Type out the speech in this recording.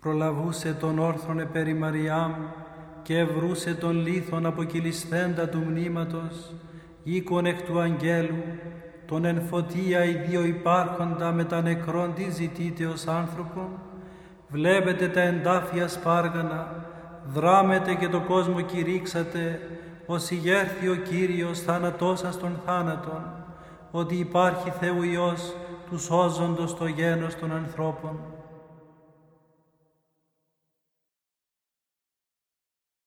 προλαβούσε τον όρθρον επέρι Μαριάμ και ευρούσε τον λίθον αποκυλισθέντα του μνήματος, οίκον εκ του αγγέλου, τον εν φωτία οι δύο υπάρχοντα με τα νεκρόν τι ζητείτε ως άνθρωπον, βλέπετε τα εντάφια σπάργανα, δράμετε και το κόσμο κηρύξατε, ως ηγέρθη ο Κύριος σα των θάνατων, ότι υπάρχει Θεού Υιός τους σώζοντος το γένος των ανθρώπων.